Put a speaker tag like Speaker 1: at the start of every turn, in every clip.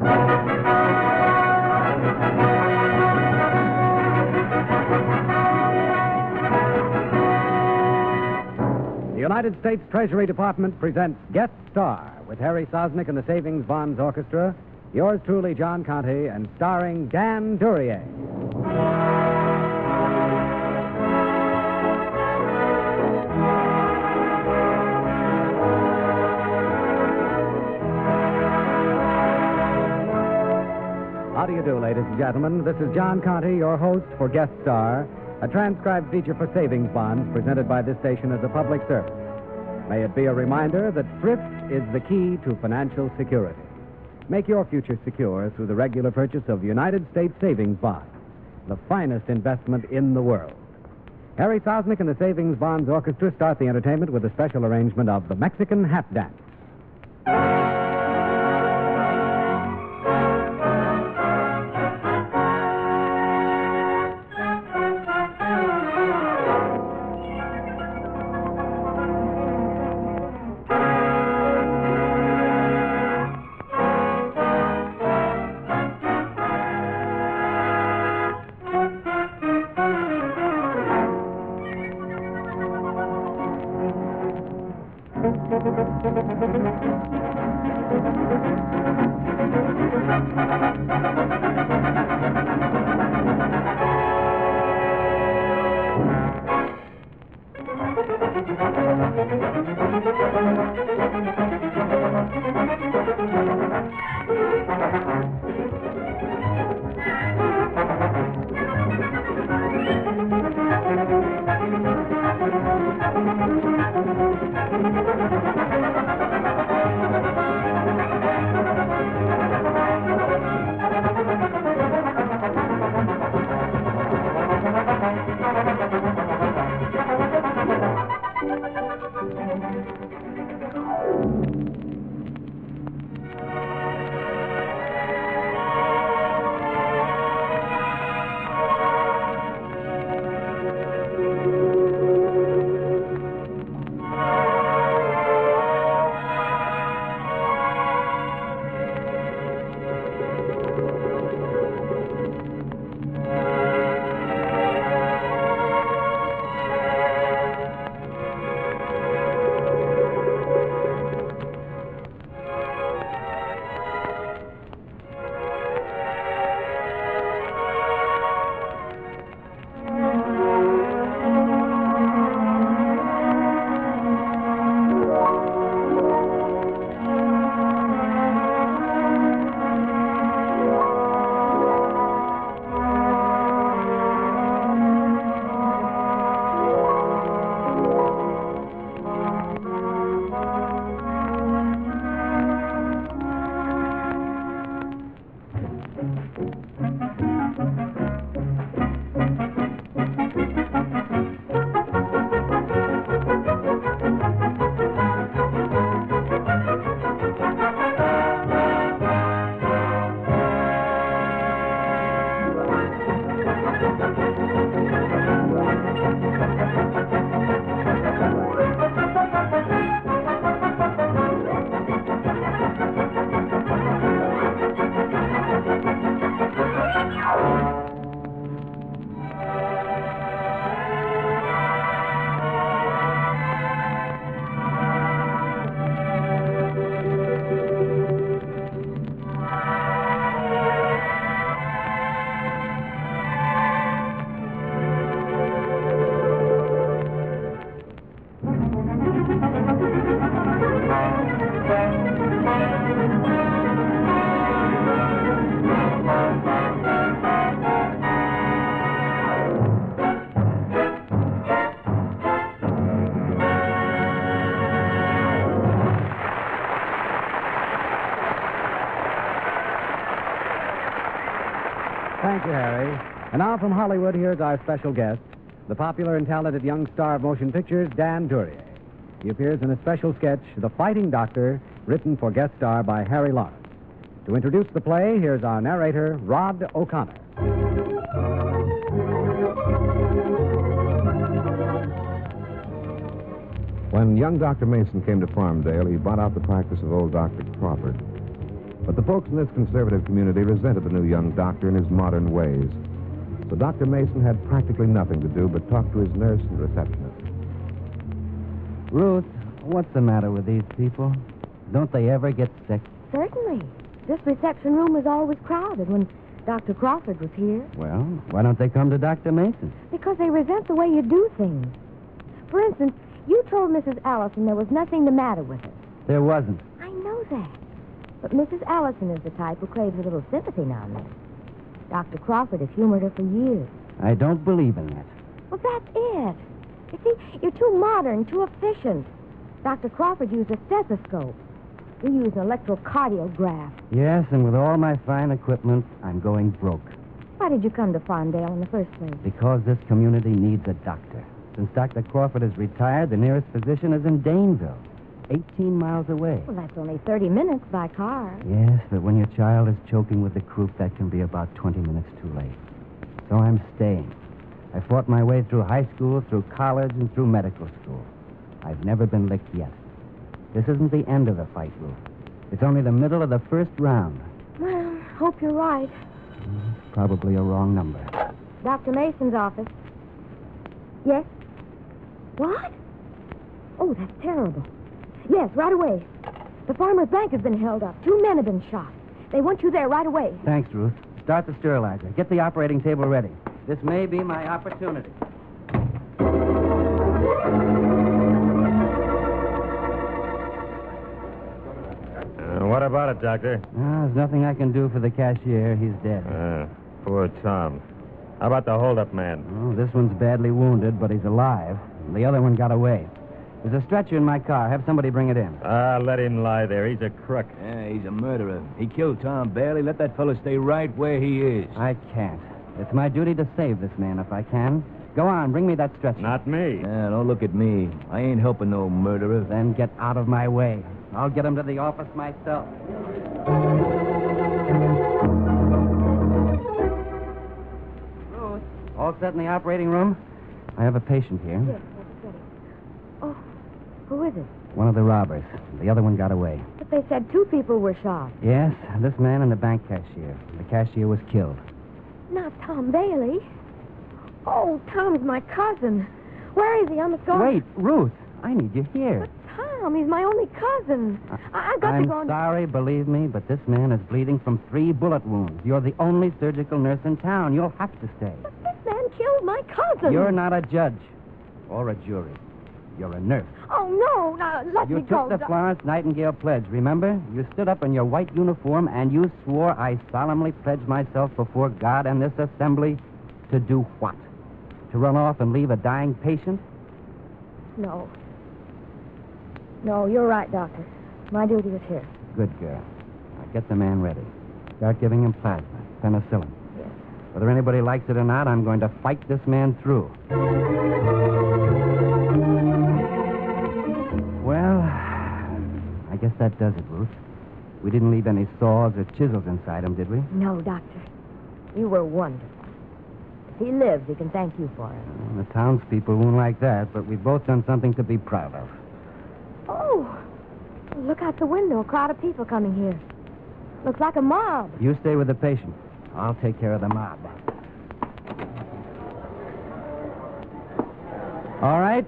Speaker 1: The United States Treasury Department presents Guest Star with Harry Sosnick and the Savings Bonds Orchestra. Yours truly, John Conte, and starring Dan Duryea. How do you do, ladies and gentlemen? This is John Conte, your host for Guest Star, a transcribed feature for savings bonds presented by this station as a public service. May it be a reminder that thrift is the key to financial security. Make your future secure through the regular purchase of United States savings bonds, the finest investment in the world. Harry Sosnick and the Savings Bonds Orchestra start the entertainment with a special arrangement of the Mexican Hat Dance. Thank you, Harry. And now from Hollywood, here's our special guest, the popular and talented young star of motion pictures, Dan Duryea. He appears in a special sketch, The Fighting Doctor, written for guest star by Harry Lawrence. To introduce the play, here's our narrator, Rod O'Connor.
Speaker 2: When young Dr. Mason came to Farmdale, he bought out the practice of old Dr. Crawford. But the folks in this conservative community resented the new young doctor and his modern ways. So Dr. Mason had practically nothing to do but talk to his nurse and receptionist.
Speaker 3: Ruth, what's the matter with these people? Don't they ever get sick?
Speaker 4: Certainly. This reception room was always crowded when Dr. Crawford was here
Speaker 3: Well, why don't they come to Dr. Mason?
Speaker 4: because they resent the way you do things. For instance, you told Mrs. Allison there was nothing the matter with her.
Speaker 3: There wasn't.
Speaker 4: I know that. But Mrs. Allison is the type who craves a little sympathy now and then. Dr. Crawford has humored her for years.
Speaker 3: I don't believe in that.
Speaker 4: Well, that's it. You see, you're too modern, too efficient. Dr. Crawford used a stethoscope. You use an electrocardiograph.
Speaker 3: Yes, and with all my fine equipment, I'm going broke.
Speaker 4: Why did you come to Farndale in the first place?
Speaker 3: Because this community needs a doctor. Since Dr. Crawford is retired, the nearest physician is in Daneville, 18 miles away.
Speaker 4: Well, that's only 30 minutes by car.
Speaker 3: Yes, but when your child is choking with the croup, that can be about 20 minutes too late. So I'm staying. I fought my way through high school, through college, and through medical school. I've never been licked yet. This isn't the end of the fight, Ruth. It's only the middle of the first round.
Speaker 4: Well, hope you're right.
Speaker 3: Mm, probably a wrong number.
Speaker 4: Dr. Mason's office. Yes? What? Oh, that's terrible. Yes, right away. The farmer's bank has been held up. Two men have been shot. They want you there right away.
Speaker 3: Thanks, Ruth. Start the sterilizer. Get the operating table ready. This may be my opportunity.
Speaker 5: Uh, what about it, Doctor?
Speaker 3: Ah, there's nothing I can do for the cashier. He's dead.
Speaker 5: Uh, poor Tom. How about the holdup man?
Speaker 3: Oh, this one's badly wounded, but he's alive. The other one got away. There's a stretcher in my car. Have somebody bring it in.
Speaker 5: Ah, let him lie there. He's a crook.
Speaker 6: Yeah, he's a murderer. He killed Tom Bailey. Let that fellow stay right where he is.
Speaker 3: I can't. It's my duty to save this man if I can. Go on, bring me that stretcher.
Speaker 5: Not me.
Speaker 6: Yeah, don't look at me. I ain't helping no murderer.
Speaker 3: Then get out of my way. I'll get him to the office myself. Ruth, all set in the operating room? I have a patient here.
Speaker 4: Yes, that's ready. Who is it?
Speaker 3: One of the robbers. The other one got away.
Speaker 4: But they said two people were shot.
Speaker 3: Yes, this man and the bank cashier. The cashier was killed.
Speaker 4: Not Tom Bailey. Oh, Tom's my cousin. Where is he? I'm sorry.
Speaker 3: Wait, Ruth, I need you here.
Speaker 4: But Tom, he's my only cousin. I- I've got
Speaker 3: I'm
Speaker 4: to go. and-
Speaker 3: sorry, believe me, but this man is bleeding from three bullet wounds. You're the only surgical nurse in town. You'll have to stay.
Speaker 4: But this man killed my cousin.
Speaker 3: You're not a judge or a jury. You're a nurse.
Speaker 4: Oh, no. Now, let
Speaker 3: You
Speaker 4: me
Speaker 3: took the Florence Nightingale pledge, remember? You stood up in your white uniform and you swore, I solemnly pledge myself before God and this assembly to do what? To run off and leave a dying patient?
Speaker 4: No. No, you're right, Doctor. My duty is here.
Speaker 3: Good girl. Now get the man ready. Start giving him plasma, penicillin.
Speaker 4: Yes.
Speaker 3: Whether anybody likes it or not, I'm going to fight this man through. Guess that does it, Ruth. We didn't leave any saws or chisels inside him, did we?
Speaker 4: No, Doctor. You were wonderful. If he lives, he can thank you for it.
Speaker 3: Well, the townspeople won't like that, but we've both done something to be proud of.
Speaker 4: Oh, look out the window. A crowd of people coming here. Looks like a mob.
Speaker 3: You stay with the patient. I'll take care of the mob. All right.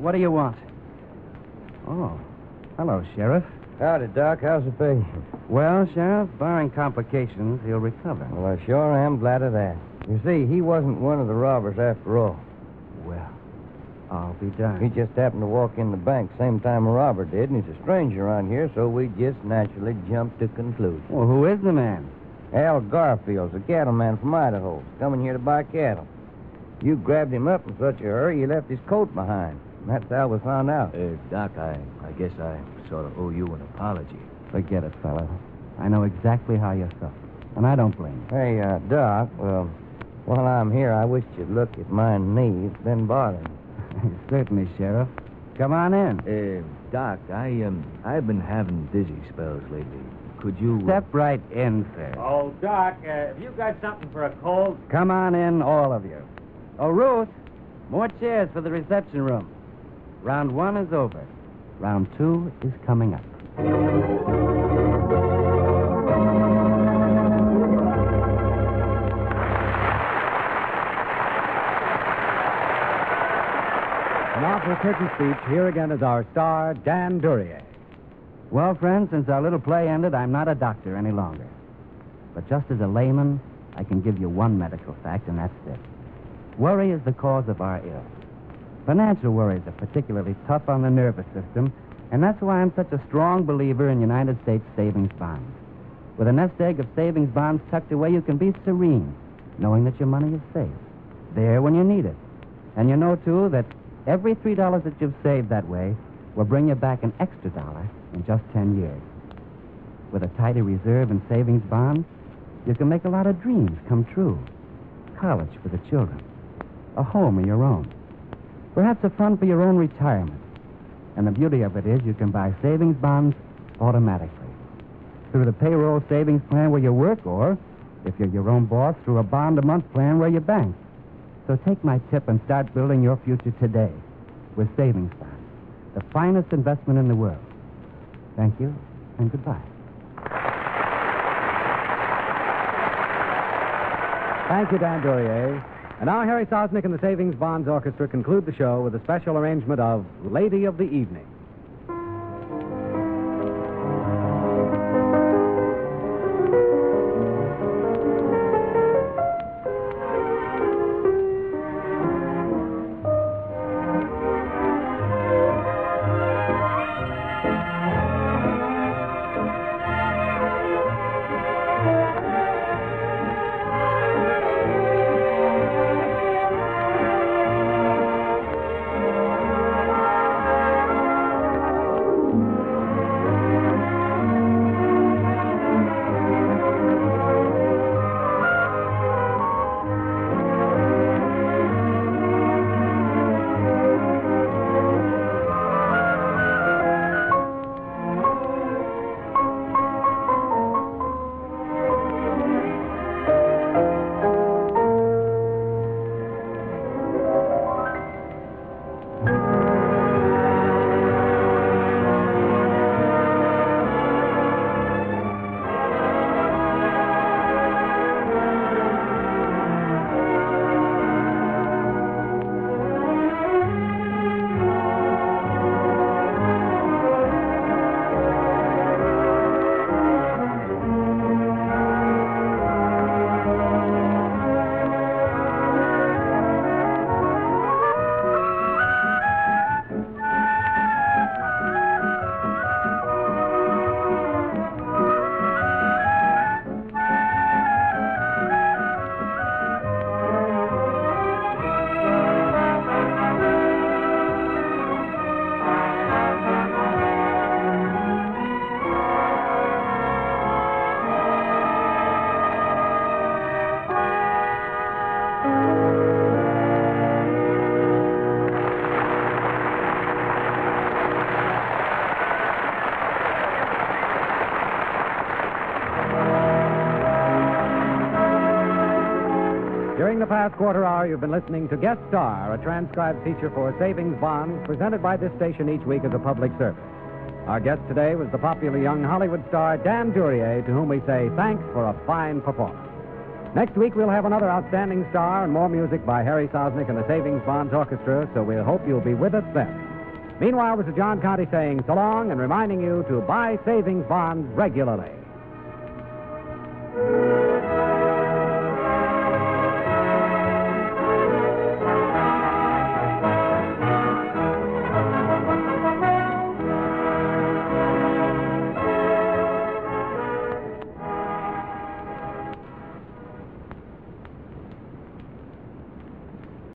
Speaker 3: What do you want? Oh, hello, Sheriff.
Speaker 7: Howdy, Doc. How's the patient?
Speaker 3: Well, Sheriff, barring complications, he'll recover.
Speaker 7: Well, I sure am glad of that. You see, he wasn't one of the robbers after all.
Speaker 3: Well, I'll be darned.
Speaker 7: He just happened to walk in the bank same time a robber did, and he's a stranger around here, so we just naturally jumped to conclusion.
Speaker 3: Well, who is the man?
Speaker 7: Al Garfield's a cattleman from Idaho, He's coming here to buy cattle. You grabbed him up in such a hurry, you left his coat behind. That's how we found out.
Speaker 6: Uh, Doc, I, I guess I sort of owe you an apology.
Speaker 3: Forget it, fella. I know exactly how you felt, and I don't blame you.
Speaker 7: Hey, uh, Doc, well, while I'm here, I wish you'd look at my knee. It's been bothering me.
Speaker 3: Certainly, Sheriff. Come on in.
Speaker 6: Uh, Doc, I, um, I've been having dizzy spells lately. Could you... uh,
Speaker 3: Step right in, sir.
Speaker 5: Oh, Doc, uh, have you got something for a cold?
Speaker 3: Come on in, all of you. Oh, Ruth, more chairs for the reception room. Round one is over. Round two is coming up.
Speaker 1: Now for curtain speech, here again is our star, Dan Duryea.
Speaker 3: Well, friends, since our little play ended, I'm not a doctor any longer. But just as a layman, I can give you one medical fact, and that's this. Worry is the cause of our ills. Financial worries are particularly tough on the nervous system, and that's why I'm such a strong believer in United States savings bonds. With a nest egg of savings bonds tucked away, you can be serene, knowing that your money is safe, there when you need it. And you know, too, that every $3 that you've saved that way will bring you back an extra dollar in just 10 years. With a tidy reserve and savings bonds, you can make a lot of dreams come true. College for the children, a home of your own, perhaps a fund for your own retirement. And the beauty of it is you can buy savings bonds automatically through the payroll savings plan where you work, or if you're your own boss, through a bond a month plan where you bank. So take my tip and start building your future today with savings bonds, the finest investment in the world. Thank you, and goodbye.
Speaker 1: Thank you, Dan Duryea. And now Harry Sosnick and the Savings Bonds Orchestra conclude the show with a special arrangement of Lady of the Evening. During the past quarter hour, you've been listening to Guest Star, a transcribed feature for savings bonds presented by this station each week as a public service. Our guest today was the popular young Hollywood star Dan Duryea, to whom we say thanks for a fine performance. Next week, we'll have another outstanding star and more music by Harry Sosnick and the Savings Bonds Orchestra, so we hope you'll be with us then. Meanwhile, this is John Conte saying so long and reminding you to buy savings bonds regularly.